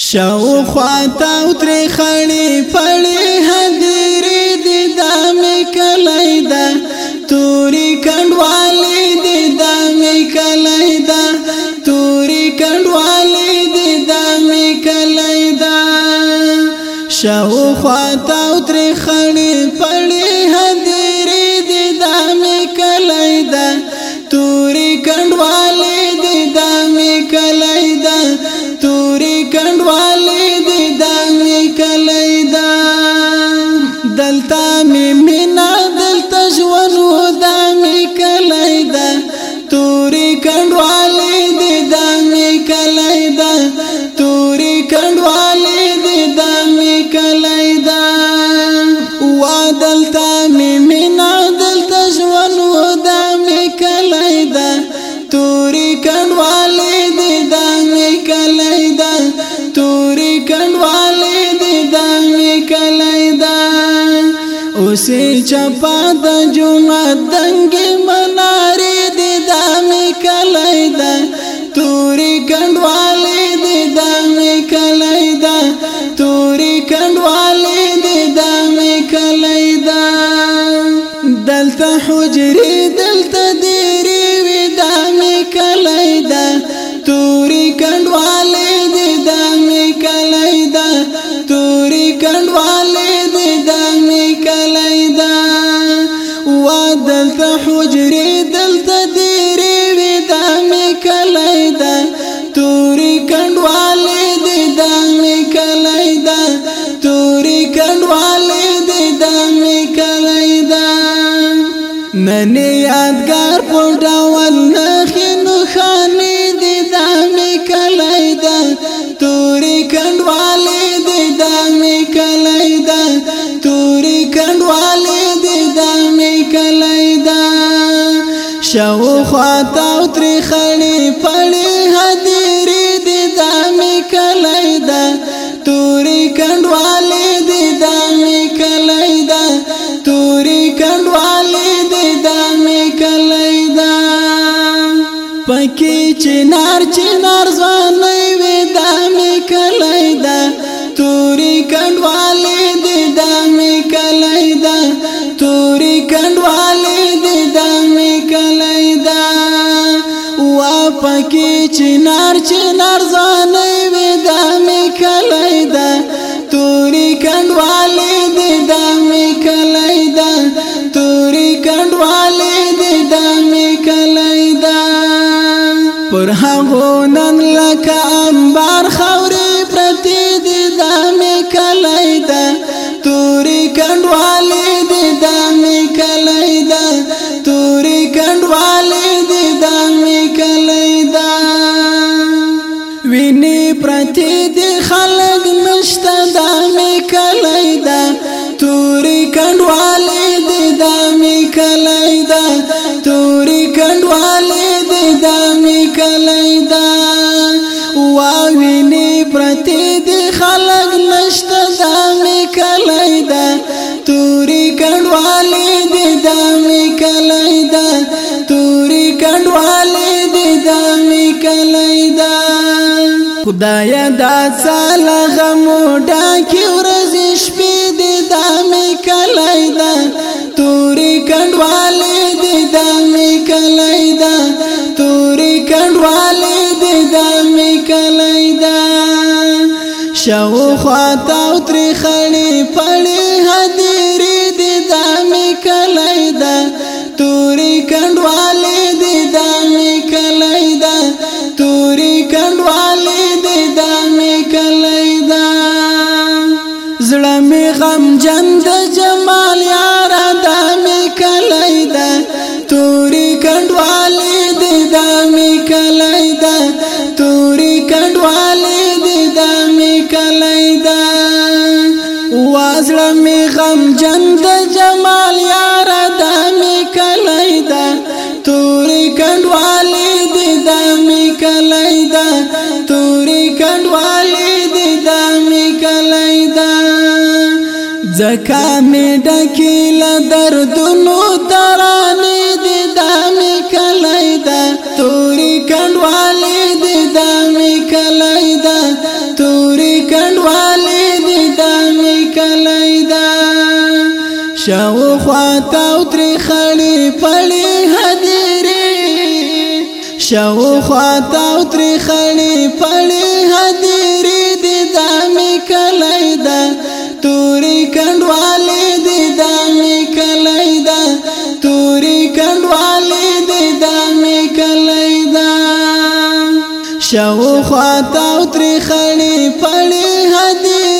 شاو خواتا اتری خڑی پڑی حدیری دی دامی کلی دا توری کنڈوالی دی دامی کلی دا توری کنڈوالی دی دامی کلی دا شاو خواتا توري کډوالې دې د می کلی دا وادلتا می مینا دلتا ژوند و د می کلی دا توري کډوالې دې د می کلی دا توري کډوالې دې د می کلی دا اوسې چپا د جمعه دنګي منارې دې د می کلی دا توري کډوالې توري کډوالې دې د مې کلی دا دلته حجرې دلته دیری وې د مې کلی دا توري کډوالې دې د مې کلی دا توري کډوالې دې د مې کلی دا و دلته حجرې توري کڼوالې دې د مې کلې دا توري کڼوالې دې د مې کلې دا شاو خواته تر خړې پړې هديري دې د مې کلې دا توري کڼوالې دې د مې کلې دا توري کڼوالې دې د مې کلې دا پکې چنار چنار ځوانې چنار چنار ځانې وې د مې کلی ده تورې کنډوالې دې د مې کلی ده تورې کنډوالې دې د مې کلی ده پر هغه نن لکه انبار خورې پرتې دې د مې کلی ده تورې کنډوالې کې پرتی دی خلق نشته دا می کلی دا توري کډوالې دی دا می کلی دا توري کډوالې دی دا می کلی دا خدایا دا سال غمو ډاکیو شاو خواتا اتری خړی پړی زړه می غم جن د جمال یار د می کلیدا تورې کډوالې دې د می کلیدا تورې کډوالې دې د می کلیدا زکه می ډکیل دردونو شاو خواتا او تری خړی پړی حدیری شاو خواتا او تری خړی پړی حدیری د دامي کلیدا توري کڼوالې د دامي کلیدا توري کڼوالې د دامي کلیدا شاو خواتا او تری خړی پړی حدیری